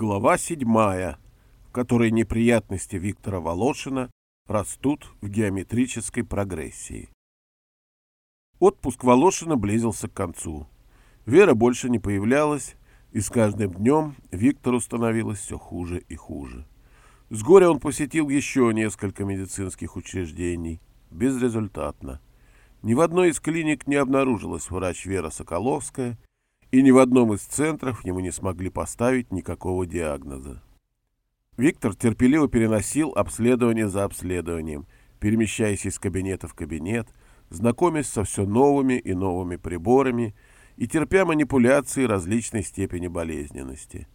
Глава седьмая, в которой неприятности Виктора Волошина растут в геометрической прогрессии. Отпуск Волошина близился к концу. Вера больше не появлялась, и с каждым днем Виктору становилось все хуже и хуже. С горя он посетил еще несколько медицинских учреждений. Безрезультатно. Ни в одной из клиник не обнаружилась врач Вера Соколовская, и ни в одном из центров ему не смогли поставить никакого диагноза. Виктор терпеливо переносил обследование за обследованием, перемещаясь из кабинета в кабинет, знакомясь со все новыми и новыми приборами и терпя манипуляции различной степени болезненности.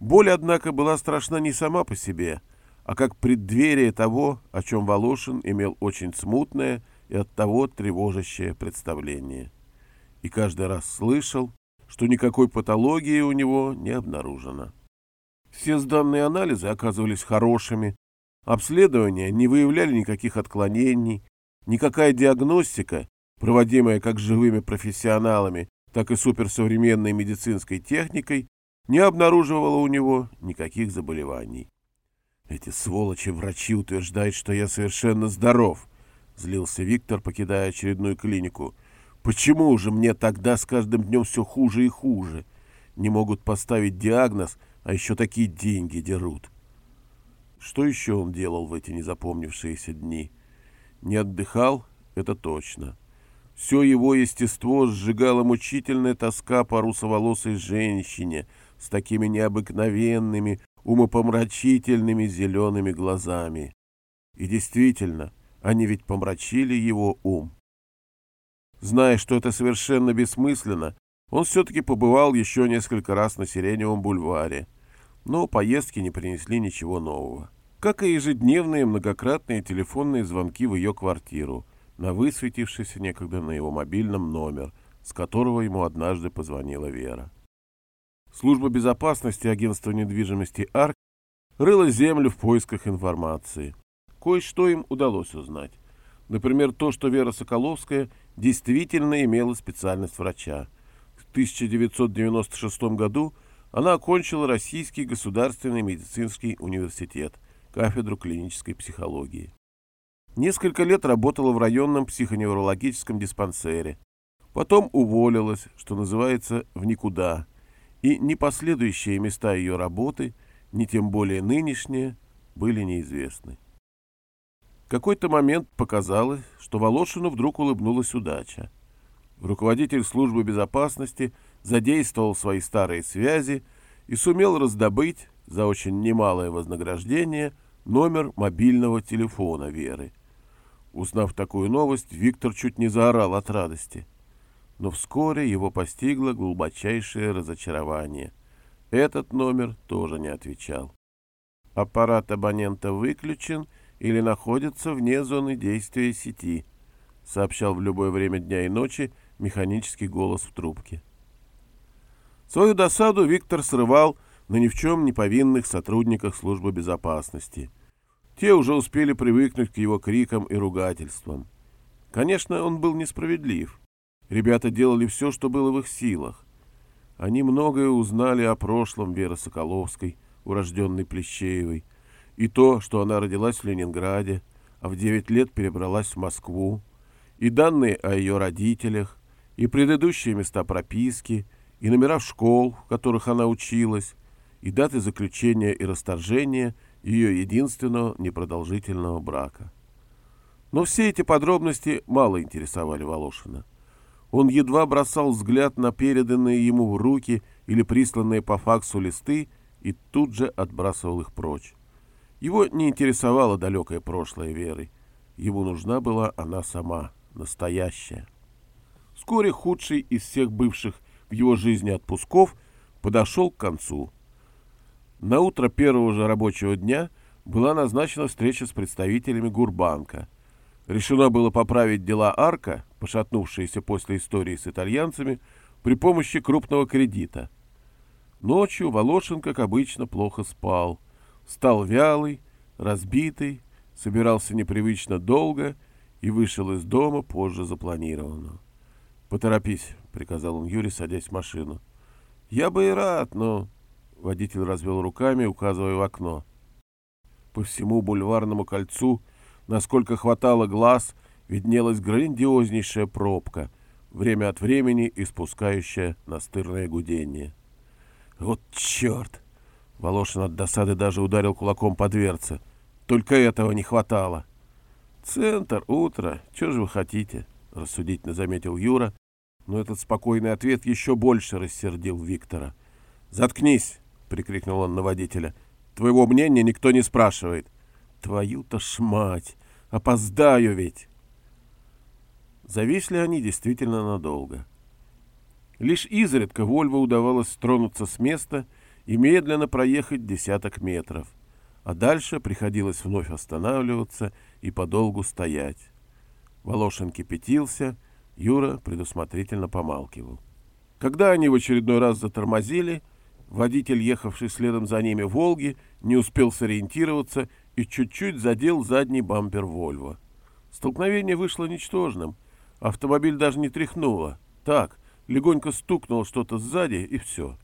Боль, однако, была страшна не сама по себе, а как преддверие того, о чем Волошин имел очень смутное и оттого тревожащее представление. И каждый раз слышал, что никакой патологии у него не обнаружено. Все сданные анализы оказывались хорошими, обследования не выявляли никаких отклонений, никакая диагностика, проводимая как живыми профессионалами, так и суперсовременной медицинской техникой, не обнаруживала у него никаких заболеваний. «Эти сволочи-врачи утверждают, что я совершенно здоров», — злился Виктор, покидая очередную клинику. «Почему же мне тогда с каждым днем все хуже и хуже? Не могут поставить диагноз, а еще такие деньги дерут». Что еще он делал в эти незапомнившиеся дни? Не отдыхал, это точно. Все его естество сжигала мучительная тоска по русоволосой женщине с такими необыкновенными, умопомрачительными зелеными глазами. И действительно, они ведь помрачили его ум. Зная, что это совершенно бессмысленно, он все-таки побывал еще несколько раз на Сиреневом бульваре, но поездки не принесли ничего нового. Как и ежедневные многократные телефонные звонки в ее квартиру, на высветившийся некогда на его мобильном номер, с которого ему однажды позвонила Вера. Служба безопасности агентства недвижимости «Арк» рыла землю в поисках информации. Кое-что им удалось узнать. Например, то, что Вера Соколовская действительно имела специальность врача. В 1996 году она окончила Российский государственный медицинский университет, кафедру клинической психологии. Несколько лет работала в районном психоневрологическом диспансере. Потом уволилась, что называется, в никуда. И ни последующие места ее работы, ни тем более нынешние, были неизвестны. В какой-то момент показалось, что Волошину вдруг улыбнулась удача. Руководитель службы безопасности задействовал свои старые связи и сумел раздобыть за очень немалое вознаграждение номер мобильного телефона Веры – Узнав такую новость, Виктор чуть не заорал от радости. Но вскоре его постигло глубочайшее разочарование. Этот номер тоже не отвечал. Аппарат абонента выключен или находится вне зоны действия сети, сообщал в любое время дня и ночи механический голос в трубке. Свою досаду Виктор срывал на ни в чем не повинных сотрудниках службы безопасности – те уже успели привыкнуть к его крикам и ругательствам. Конечно, он был несправедлив. Ребята делали все, что было в их силах. Они многое узнали о прошлом Веры Соколовской, урожденной Плещеевой, и то, что она родилась в Ленинграде, а в 9 лет перебралась в Москву, и данные о ее родителях, и предыдущие места прописки, и номера школ, в которых она училась, и даты заключения и расторжения ее единственного непродолжительного брака. Но все эти подробности мало интересовали Волошина. Он едва бросал взгляд на переданные ему в руки или присланные по факсу листы и тут же отбрасывал их прочь. Его не интересовало далекое прошлое Веры. Ему нужна была она сама, настоящая. Вскоре худший из всех бывших в его жизни отпусков подошел к концу – на утро первого же рабочего дня была назначена встреча с представителями Гурбанка. Решено было поправить дела Арка, пошатнувшиеся после истории с итальянцами, при помощи крупного кредита. Ночью Волошин, как обычно, плохо спал. Стал вялый, разбитый, собирался непривычно долго и вышел из дома позже запланированного. «Поторопись», — приказал он Юре, садясь в машину. «Я бы и рад, но Водитель развел руками, указывая в окно. По всему бульварному кольцу, насколько хватало глаз, виднелась грандиознейшая пробка, время от времени испускающая настырное гудение. «Вот черт!» Волошин от досады даже ударил кулаком по дверце. «Только этого не хватало!» «Центр, утро, что же вы хотите?» — рассудительно заметил Юра, но этот спокойный ответ еще больше рассердил Виктора. «Заткнись!» — прикрикнул он на водителя. «Твоего мнения никто не спрашивает». «Твою-то ж мать! Опоздаю ведь!» Зависли они действительно надолго. Лишь изредка Вольво удавалось стронуться с места и медленно проехать десяток метров, а дальше приходилось вновь останавливаться и подолгу стоять. Волошин кипятился, Юра предусмотрительно помалкивал. Когда они в очередной раз затормозили, водитель, ехавший следом за ними «Волги», не успел сориентироваться и чуть-чуть задел задний бампер «Вольво». Столкновение вышло ничтожным. Автомобиль даже не тряхнуло. Так, легонько стукнуло что-то сзади, и все.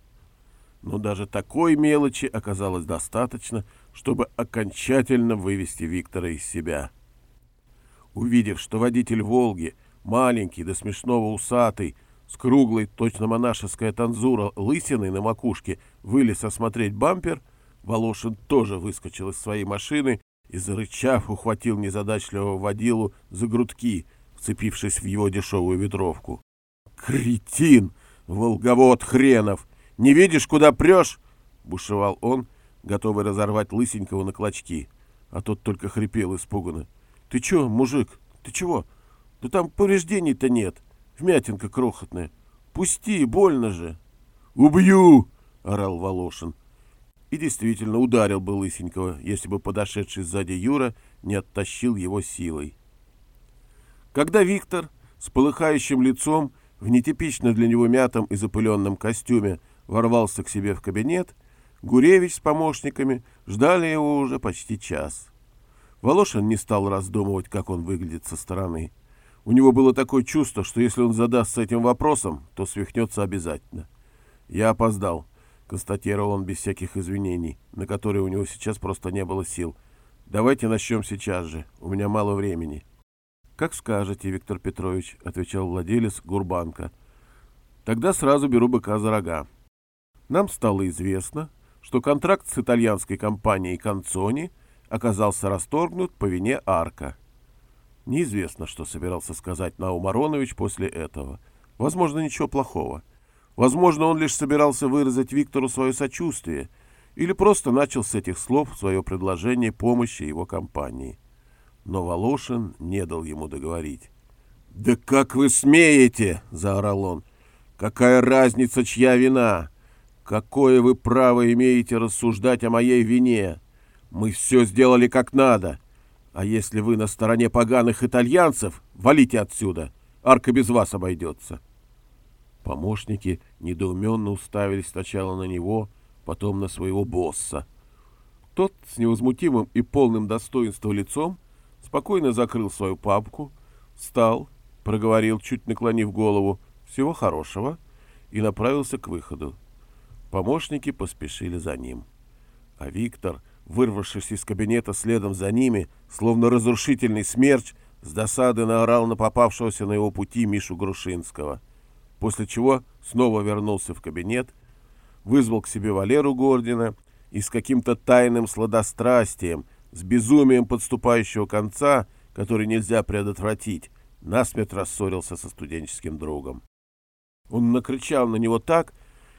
Но даже такой мелочи оказалось достаточно, чтобы окончательно вывести Виктора из себя. Увидев, что водитель «Волги» маленький до смешного усатый, с круглой, точно монашеская танзура, лысиной на макушке, вылез осмотреть бампер, Волошин тоже выскочил из своей машины и, зарычав, ухватил незадачливого водилу за грудки, вцепившись в его дешевую ветровку. «Кретин! Волговод хренов! Не видишь, куда прешь?» — бушевал он, готовый разорвать лысенького на клочки. А тот только хрипел испуганно. «Ты чё, мужик? Ты чего? Да там повреждений-то нет. Вмятинка крохотная. Пусти, больно же!» «Убью!» — орал Волошин. И действительно ударил бы Лысенького, если бы подошедший сзади Юра не оттащил его силой. Когда Виктор с полыхающим лицом в нетипично для него мятом и запыленном костюме ворвался к себе в кабинет, Гуревич с помощниками ждали его уже почти час. Волошин не стал раздумывать, как он выглядит со стороны. У него было такое чувство, что если он задастся этим вопросом, то свихнется обязательно. «Я опоздал», — констатировал он без всяких извинений, на которые у него сейчас просто не было сил. «Давайте начнем сейчас же. У меня мало времени». «Как скажете, Виктор Петрович», — отвечал владелец Гурбанка. «Тогда сразу беру быка за рога. Нам стало известно, что контракт с итальянской компанией «Концони» оказался расторгнут по вине Арка. Неизвестно, что собирался сказать Наум Аронович после этого. Возможно, ничего плохого. Возможно, он лишь собирался выразить Виктору свое сочувствие или просто начал с этих слов свое предложение помощи его компании но Волошин не дал ему договорить. «Да как вы смеете!» — заорал он. «Какая разница, чья вина? Какое вы право имеете рассуждать о моей вине? Мы все сделали как надо. А если вы на стороне поганых итальянцев, валите отсюда. Арка без вас обойдется». Помощники недоуменно уставились сначала на него, потом на своего босса. Тот с невозмутимым и полным достоинства лицом спокойно закрыл свою папку, встал, проговорил, чуть наклонив голову, «Всего хорошего», и направился к выходу. Помощники поспешили за ним. А Виктор, вырвавшись из кабинета следом за ними, словно разрушительный смерч, с досады наорал на попавшегося на его пути Мишу Грушинского, после чего снова вернулся в кабинет, вызвал к себе Валеру Гордина и с каким-то тайным сладострастием – с безумием подступающего конца, который нельзя предотвратить, насмерть рассорился со студенческим другом. Он накричал на него так,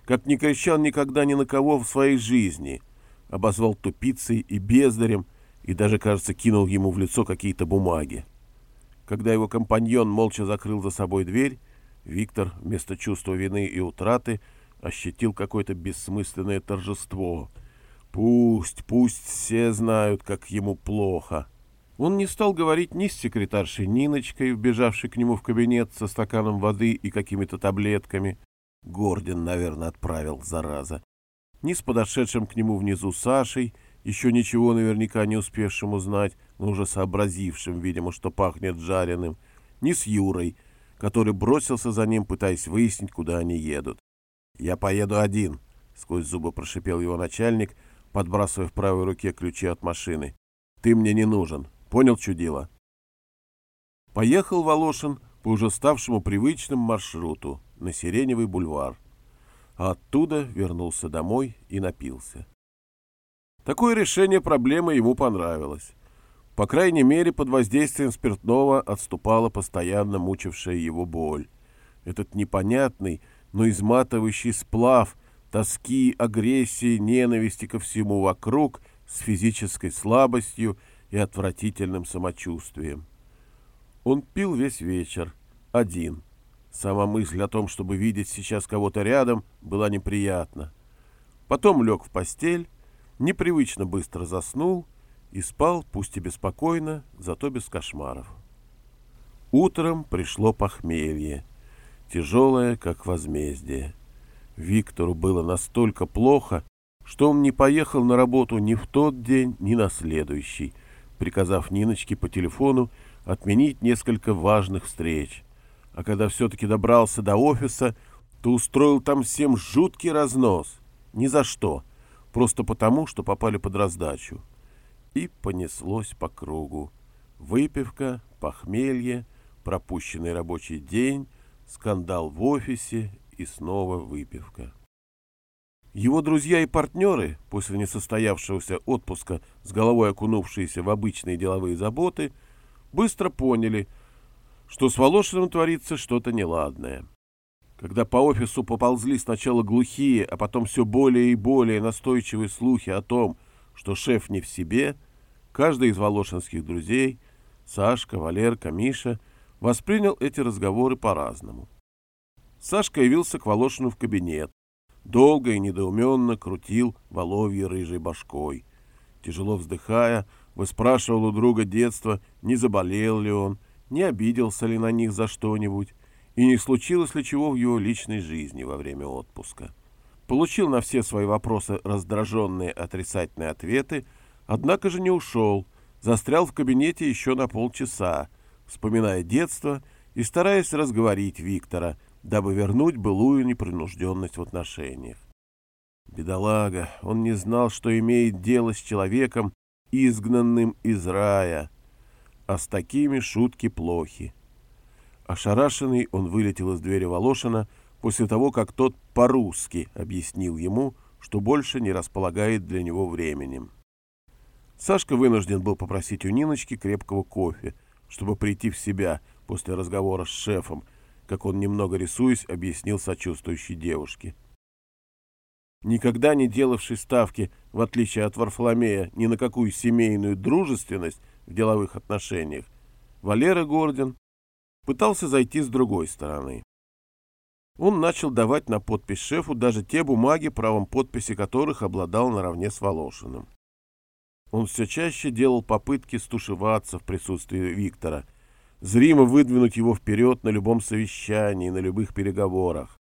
как не кричал никогда ни на кого в своей жизни, обозвал тупицей и бездарем и даже, кажется, кинул ему в лицо какие-то бумаги. Когда его компаньон молча закрыл за собой дверь, Виктор вместо чувства вины и утраты ощутил какое-то бессмысленное торжество — Пусть, пусть все знают, как ему плохо. Он не стал говорить ни с секретаршей Ниночкой, вбежавшей к нему в кабинет со стаканом воды и какими-то таблетками. Гордин, наверное, отправил, зараза. Ни с подошедшим к нему внизу Сашей, еще ничего наверняка не успевшим узнать, но уже сообразившим, видимо, что пахнет жареным, ни с Юрой, который бросился за ним, пытаясь выяснить, куда они едут. «Я поеду один», сквозь зубы прошипел его начальник, подбрасывая в правой руке ключи от машины. Ты мне не нужен. Понял, чудило? Поехал Волошин по уже ставшему привычным маршруту на Сиреневый бульвар, а оттуда вернулся домой и напился. Такое решение проблемы ему понравилось. По крайней мере, под воздействием спиртного отступала постоянно мучившая его боль. Этот непонятный, но изматывающий сплав тоски, агрессии, ненависти ко всему вокруг с физической слабостью и отвратительным самочувствием. Он пил весь вечер, один. Сама мысль о том, чтобы видеть сейчас кого-то рядом, была неприятна. Потом лег в постель, непривычно быстро заснул и спал, пусть и беспокойно, зато без кошмаров. Утром пришло похмелье, тяжелое, как возмездие. Виктору было настолько плохо, что он не поехал на работу ни в тот день, ни на следующий, приказав Ниночке по телефону отменить несколько важных встреч. А когда все-таки добрался до офиса, то устроил там всем жуткий разнос. Ни за что. Просто потому, что попали под раздачу. И понеслось по кругу. Выпивка, похмелье, пропущенный рабочий день, скандал в офисе и снова выпивка. Его друзья и партнеры, после несостоявшегося отпуска с головой окунувшиеся в обычные деловые заботы, быстро поняли, что с Волошиным творится что-то неладное. Когда по офису поползли сначала глухие, а потом все более и более настойчивые слухи о том, что шеф не в себе, каждый из волошинских друзей, Сашка, Валерка, Миша, воспринял эти разговоры по-разному. Сашка явился к Волошину в кабинет. Долго и недоуменно крутил воловьей рыжей башкой. Тяжело вздыхая, выспрашивал у друга детства, не заболел ли он, не обиделся ли на них за что-нибудь, и не случилось ли чего в его личной жизни во время отпуска. Получил на все свои вопросы раздраженные отрицательные ответы, однако же не ушел, застрял в кабинете еще на полчаса, вспоминая детство и стараясь разговорить Виктора – дабы вернуть былую непринужденность в отношениях. Бедолага, он не знал, что имеет дело с человеком, изгнанным из рая, а с такими шутки плохи. Ошарашенный он вылетел из двери Волошина после того, как тот по-русски объяснил ему, что больше не располагает для него временем. Сашка вынужден был попросить у Ниночки крепкого кофе, чтобы прийти в себя после разговора с шефом, как он немного рисуясь, объяснил сочувствующей девушке. Никогда не делавший ставки, в отличие от Варфоломея, ни на какую семейную дружественность в деловых отношениях, Валера Гордин пытался зайти с другой стороны. Он начал давать на подпись шефу даже те бумаги, правом подписи которых обладал наравне с Волошиным. Он все чаще делал попытки стушеваться в присутствии Виктора – зримо выдвинуть его вперед на любом совещании, на любых переговорах.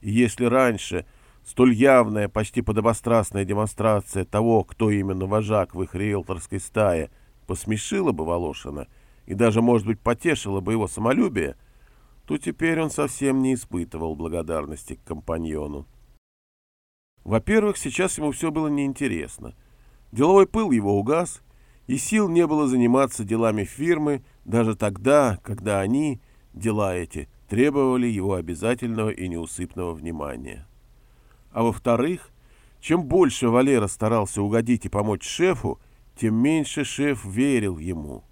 И если раньше столь явная, почти подобострастная демонстрация того, кто именно вожак в их риэлторской стае, посмешила бы Волошина и даже, может быть, потешила бы его самолюбие, то теперь он совсем не испытывал благодарности к компаньону. Во-первых, сейчас ему все было неинтересно. Деловой пыл его угас, и сил не было заниматься делами фирмы даже тогда, когда они, дела эти, требовали его обязательного и неусыпного внимания. А во-вторых, чем больше Валера старался угодить и помочь шефу, тем меньше шеф верил ему.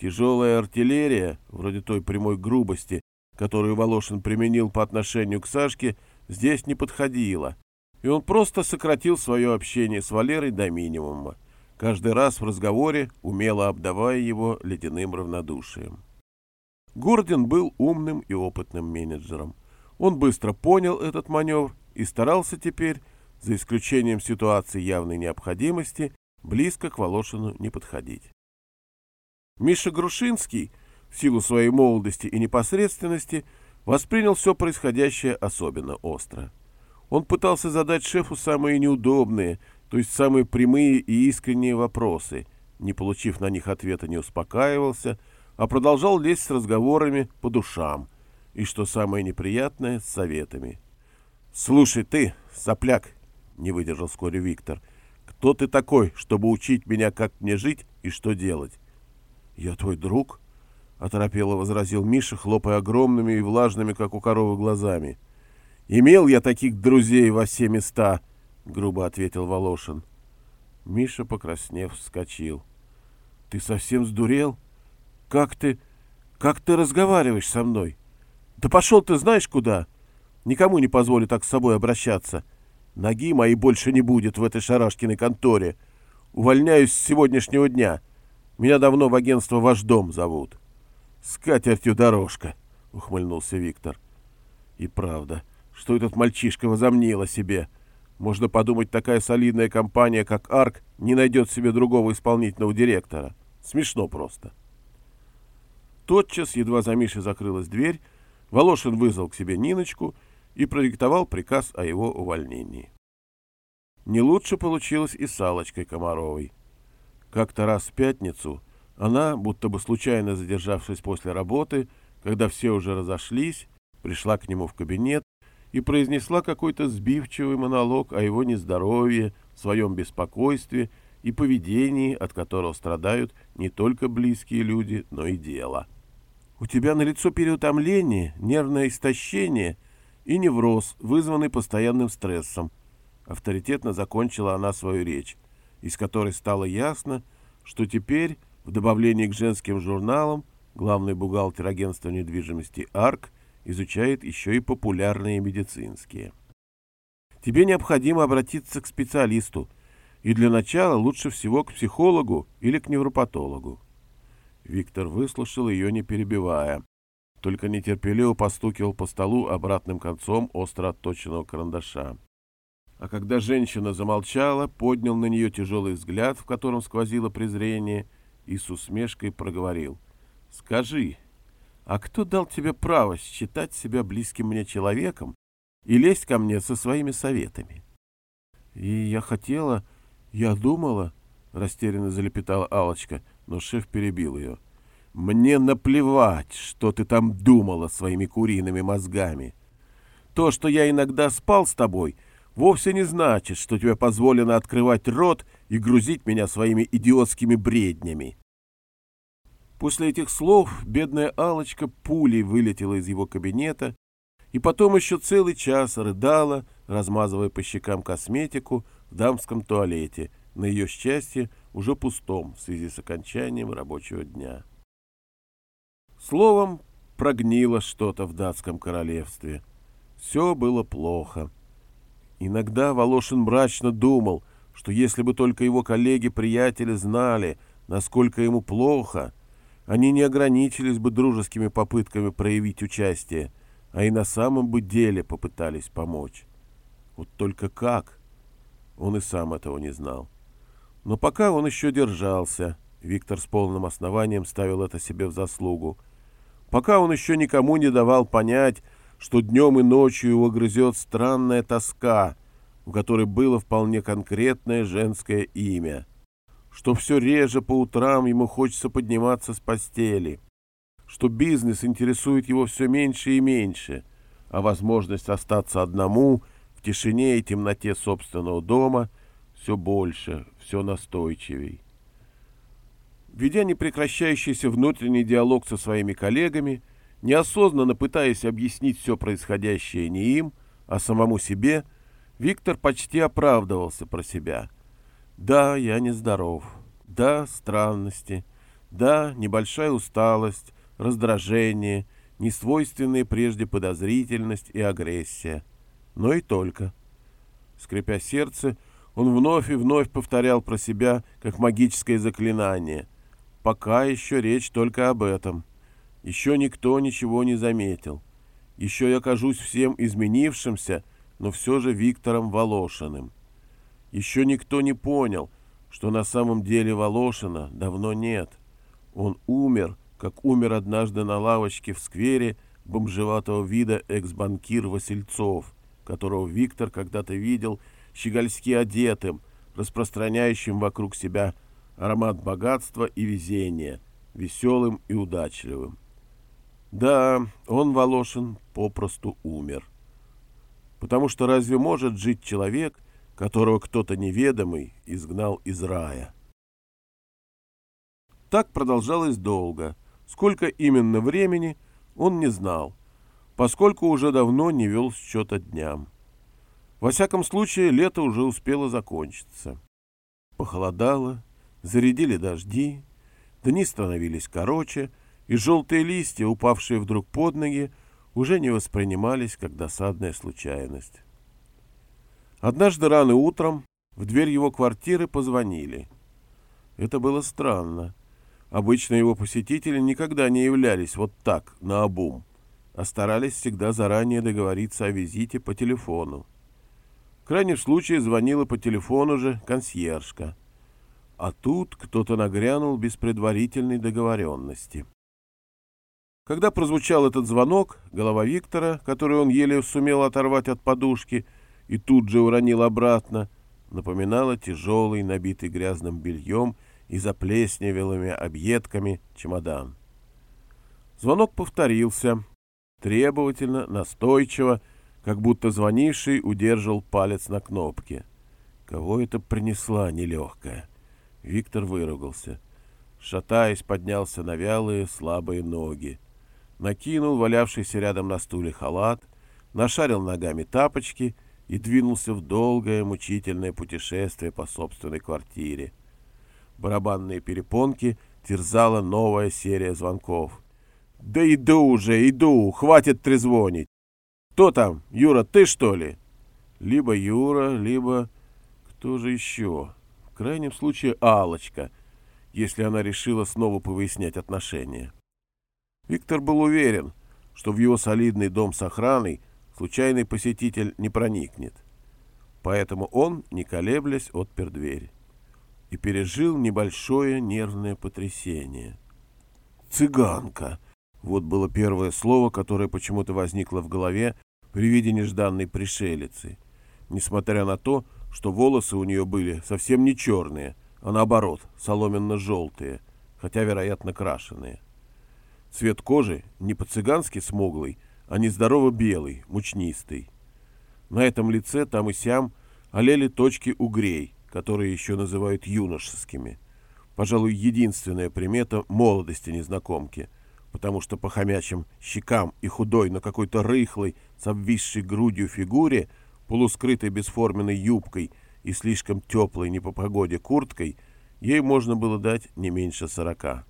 Тяжелая артиллерия, вроде той прямой грубости, которую Волошин применил по отношению к Сашке, здесь не подходила, и он просто сократил свое общение с Валерой до минимума каждый раз в разговоре умело обдавая его ледяным равнодушием. Гордин был умным и опытным менеджером. Он быстро понял этот маневр и старался теперь, за исключением ситуации явной необходимости, близко к Волошину не подходить. Миша Грушинский, в силу своей молодости и непосредственности, воспринял все происходящее особенно остро. Он пытался задать шефу самые неудобные, то есть самые прямые и искренние вопросы, не получив на них ответа, не успокаивался, а продолжал лезть с разговорами по душам и, что самое неприятное, с советами. «Слушай ты, сопляк, не выдержал вскоре Виктор. «Кто ты такой, чтобы учить меня, как мне жить и что делать?» «Я твой друг?» — оторопело возразил Миша, хлопая огромными и влажными, как у коровы, глазами. «Имел я таких друзей во все места!» — грубо ответил Волошин. Миша, покраснев, вскочил. «Ты совсем сдурел? Как ты... как ты разговариваешь со мной? Да пошел ты знаешь куда!» Никому не позволю так с собой обращаться. Ноги моей больше не будет в этой шарашкиной конторе. Увольняюсь с сегодняшнего дня. Меня давно в агентство «Ваш дом» зовут. — С катертью дорожка, — ухмыльнулся Виктор. И правда, что этот мальчишка возомнил о себе. Можно подумать, такая солидная компания, как «Арк», не найдет себе другого исполнительного директора. Смешно просто. Тотчас, едва за Мишей закрылась дверь, Волошин вызвал к себе Ниночку — и продиктовал приказ о его увольнении. Не лучше получилось и с Аллочкой Комаровой. Как-то раз в пятницу она, будто бы случайно задержавшись после работы, когда все уже разошлись, пришла к нему в кабинет и произнесла какой-то сбивчивый монолог о его нездоровье, своем беспокойстве и поведении, от которого страдают не только близкие люди, но и дело. «У тебя на лицо переутомление, нервное истощение — и невроз, вызванный постоянным стрессом. Авторитетно закончила она свою речь, из которой стало ясно, что теперь, в добавлении к женским журналам, главный бухгалтер агентства недвижимости «Арк» изучает еще и популярные медицинские. Тебе необходимо обратиться к специалисту, и для начала лучше всего к психологу или к невропатологу. Виктор выслушал ее, не перебивая, только нетерпеливо постукивал по столу обратным концом остро отточенного карандаша. А когда женщина замолчала, поднял на нее тяжелый взгляд, в котором сквозило презрение, и с усмешкой проговорил. «Скажи, а кто дал тебе право считать себя близким мне человеком и лезть ко мне со своими советами?» «И я хотела, я думала...» — растерянно залепетала алочка но шеф перебил ее. — мне наплевать, что ты там думала своими куриными мозгами. То, что я иногда спал с тобой, вовсе не значит, что тебе позволено открывать рот и грузить меня своими идиотскими бреднями. После этих слов бедная алочка пулей вылетела из его кабинета и потом еще целый час рыдала, размазывая по щекам косметику в дамском туалете, на ее счастье уже пустом в связи с окончанием рабочего дня. Словом, прогнило что-то в датском королевстве. Все было плохо. Иногда Волошин мрачно думал, что если бы только его коллеги-приятели знали, насколько ему плохо, они не ограничились бы дружескими попытками проявить участие, а и на самом бы деле попытались помочь. Вот только как? Он и сам этого не знал. Но пока он еще держался, Виктор с полным основанием ставил это себе в заслугу – пока он еще никому не давал понять, что днем и ночью его грызет странная тоска, в которой было вполне конкретное женское имя, что все реже по утрам ему хочется подниматься с постели, что бизнес интересует его все меньше и меньше, а возможность остаться одному в тишине и темноте собственного дома все больше, все настойчивей. Ведя непрекращающийся внутренний диалог со своими коллегами, неосознанно пытаясь объяснить все происходящее не им, а самому себе, Виктор почти оправдывался про себя. Да, я нездоров. Да, странности. Да, небольшая усталость, раздражение, несвойственные прежде подозрительность и агрессия. Но и только. Скрипя сердце, он вновь и вновь повторял про себя, как магическое заклинание — Пока еще речь только об этом. Еще никто ничего не заметил. Еще я кажусь всем изменившимся, но все же Виктором Волошиным. Еще никто не понял, что на самом деле Волошина давно нет. Он умер, как умер однажды на лавочке в сквере бомжеватого вида экс-банкир Васильцов, которого Виктор когда-то видел щегольски одетым, распространяющим вокруг себя аромат богатства и везения, веселым и удачливым. Да, он, Волошин, попросту умер. Потому что разве может жить человек, которого кто-то неведомый изгнал из рая. Так продолжалось долго. Сколько именно времени, он не знал, поскольку уже давно не вел счета дням. Во всяком случае, лето уже успело закончиться. Похолодало, зарядили дожди, дни становились короче, и желтые листья, упавшие вдруг под ноги, уже не воспринимались как досадная случайность. Однажды рано утром в дверь его квартиры позвонили. Это было странно. Обычно его посетители никогда не являлись вот так, на обум, а старались всегда заранее договориться о визите по телефону. В крайнем случае звонила по телефону же консьержка. А тут кто-то нагрянул без предварительной договоренности. Когда прозвучал этот звонок, голова Виктора, который он еле сумел оторвать от подушки и тут же уронил обратно, напоминала тяжелый, набитый грязным бельем и заплесневелыми объедками чемодан. Звонок повторился, требовательно, настойчиво, как будто звонивший удерживал палец на кнопке. Кого это принесла нелегкая? Виктор выругался. Шатаясь, поднялся на вялые, слабые ноги. Накинул валявшийся рядом на стуле халат, нашарил ногами тапочки и двинулся в долгое, мучительное путешествие по собственной квартире. Барабанные перепонки терзала новая серия звонков. «Да иду уже, иду! Хватит трезвонить! Кто там? Юра, ты что ли?» Либо Юра, либо... Кто же еще? Крайнем случае алочка если она решила снова повыяснять отношения. Виктор был уверен, что в его солидный дом с охраной случайный посетитель не проникнет. Поэтому он, не колеблясь, отпер дверь и пережил небольшое нервное потрясение. «Цыганка!» — вот было первое слово, которое почему-то возникло в голове при виде нежданной пришелицы, несмотря на то, что волосы у нее были совсем не черные, а наоборот, соломенно-желтые, хотя, вероятно, крашеные. Цвет кожи не по-цыгански смуглый, а нездорово белый, мучнистый. На этом лице там и сям олели точки угрей, которые еще называют юношескими. Пожалуй, единственная примета молодости незнакомки, потому что по хомячим щекам и худой, но какой-то рыхлой, с обвисшей грудью фигуре, полускрытой бесформенной юбкой и слишком теплой не по погоде курткой, ей можно было дать не меньше сорока.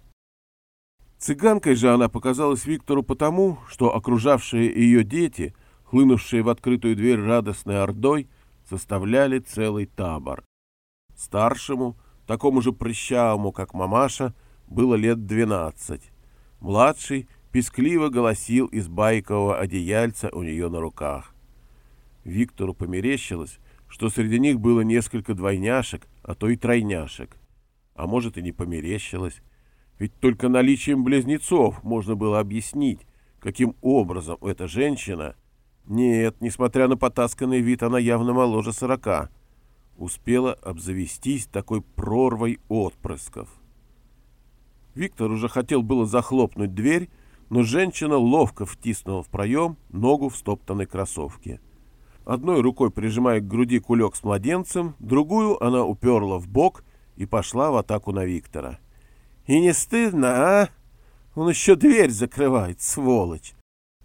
Цыганкой же она показалась Виктору потому, что окружавшие ее дети, хлынувшие в открытую дверь радостной ордой, составляли целый табор. Старшему, такому же прыщавому, как мамаша, было лет двенадцать. Младший пескливо голосил из байкового одеяльца у нее на руках. Виктору померещилось, что среди них было несколько двойняшек, а то и тройняшек. А может и не померещилось. Ведь только наличием близнецов можно было объяснить, каким образом эта женщина... Нет, несмотря на потасканный вид, она явно моложе сорока успела обзавестись такой прорвой отпрысков. Виктор уже хотел было захлопнуть дверь, но женщина ловко втиснула в проем ногу в стоптанной кроссовке. Одной рукой прижимая к груди кулек с младенцем, другую она уперла в бок и пошла в атаку на Виктора. «И не стыдно, а? Он еще дверь закрывает, сволочь!»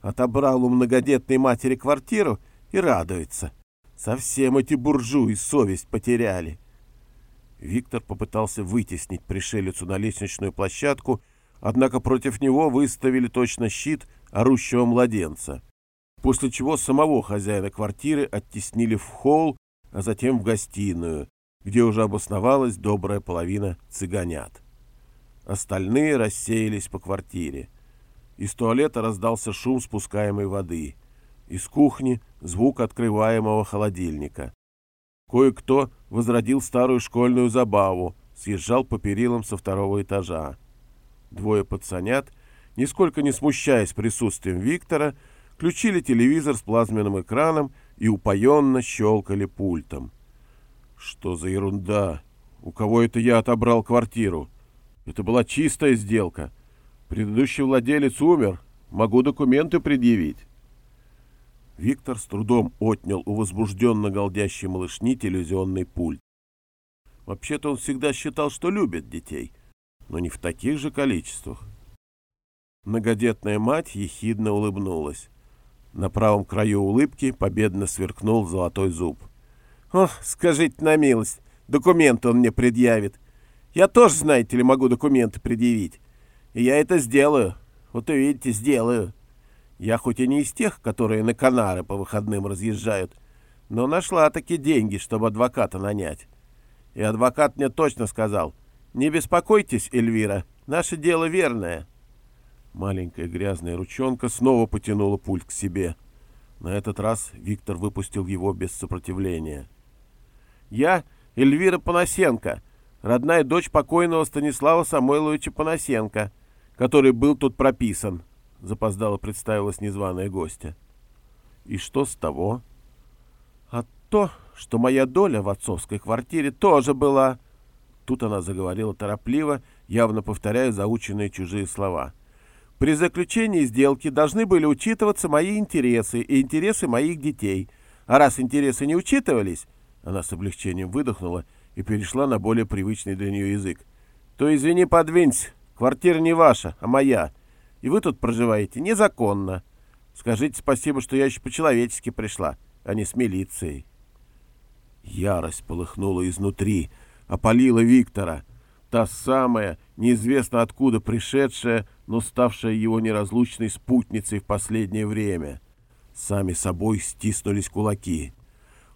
Отобрал у многодетной матери квартиру и радуется — Совсем эти буржуи совесть потеряли. Виктор попытался вытеснить пришелицу на лестничную площадку, однако против него выставили точно щит орущего младенца, после чего самого хозяина квартиры оттеснили в холл, а затем в гостиную, где уже обосновалась добрая половина цыганят. Остальные рассеялись по квартире. Из туалета раздался шум спускаемой воды. Из кухни звук открываемого холодильника. Кое-кто возродил старую школьную забаву, съезжал по перилам со второго этажа. Двое пацанят, нисколько не смущаясь присутствием Виктора, включили телевизор с плазменным экраном и упоенно щелкали пультом. Что за ерунда? У кого это я отобрал квартиру? Это была чистая сделка. Предыдущий владелец умер. Могу документы предъявить. Виктор с трудом отнял у возбужденно голдящей малышни телевизионный пульт. Вообще-то он всегда считал, что любит детей, но не в таких же количествах. Многодетная мать ехидно улыбнулась. На правом краю улыбки победно сверкнул золотой зуб. «Ох, скажите на милость, документы он мне предъявит. Я тоже, знаете ли, могу документы предъявить. И я это сделаю. Вот увидите, сделаю. Я хоть и не из тех, которые на Канары по выходным разъезжают, но нашла такие деньги, чтобы адвоката нанять. И адвокат мне точно сказал, не беспокойтесь, Эльвира, наше дело верное». Маленькая грязная ручонка снова потянула пульт к себе. На этот раз Виктор выпустил его без сопротивления. «Я Эльвира Панасенко, родная дочь покойного Станислава Самойловича Панасенко, который был тут прописан», — запоздало представилась незваная гостья. «И что с того?» «А то, что моя доля в отцовской квартире тоже была...» Тут она заговорила торопливо, явно повторяя заученные чужие слова — при заключении сделки должны были учитываться мои интересы и интересы моих детей. А раз интересы не учитывались, она с облегчением выдохнула и перешла на более привычный для нее язык, то, извини, подвинься, квартира не ваша, а моя, и вы тут проживаете незаконно. Скажите спасибо, что я еще по-человечески пришла, а не с милицией. Ярость полыхнула изнутри, опалила Виктора — Та самая, неизвестно откуда пришедшая, но ставшая его неразлучной спутницей в последнее время. Сами собой стиснулись кулаки.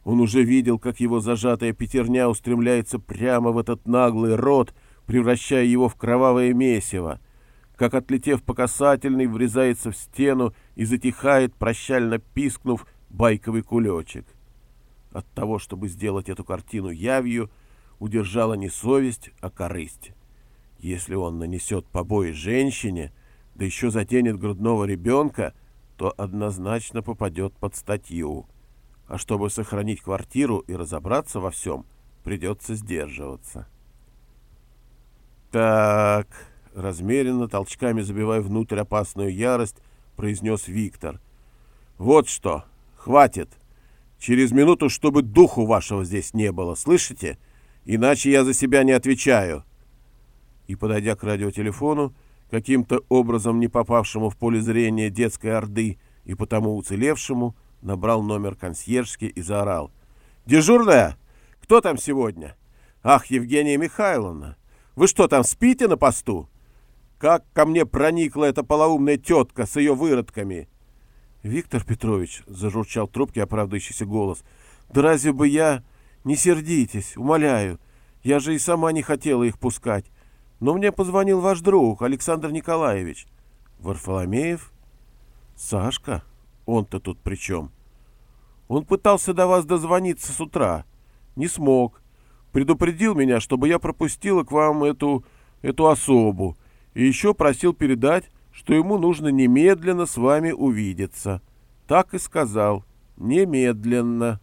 Он уже видел, как его зажатая пятерня устремляется прямо в этот наглый рот, превращая его в кровавое месиво, как, отлетев по касательной, врезается в стену и затихает, прощально пискнув, байковый кулечек. От того, чтобы сделать эту картину явью, удержала не совесть, а корысть. Если он нанесет побои женщине, да еще затенет грудного ребенка, то однозначно попадет под статью. А чтобы сохранить квартиру и разобраться во всем, придется сдерживаться. «Так», — размеренно, толчками забивая внутрь опасную ярость, произнес Виктор. «Вот что, хватит. Через минуту, чтобы духу вашего здесь не было, слышите? Иначе я за себя не отвечаю. И, подойдя к радиотелефону, каким-то образом не попавшему в поле зрения детской орды и потому уцелевшему, набрал номер консьержки и заорал. «Дежурная? Кто там сегодня? Ах, Евгения Михайловна! Вы что, там спите на посту? Как ко мне проникла эта полоумная тетка с ее выродками?» «Виктор Петрович», — зажурчал трубки оправдающийся голос, — «да разве бы я...» Не сердитесь, умоляю. Я же и сама не хотела их пускать. Но мне позвонил ваш друг, Александр Николаевич. Варфоломеев? Сашка? Он-то тут при чем? Он пытался до вас дозвониться с утра. Не смог. Предупредил меня, чтобы я пропустила к вам эту, эту особу. И еще просил передать, что ему нужно немедленно с вами увидеться. Так и сказал. Немедленно.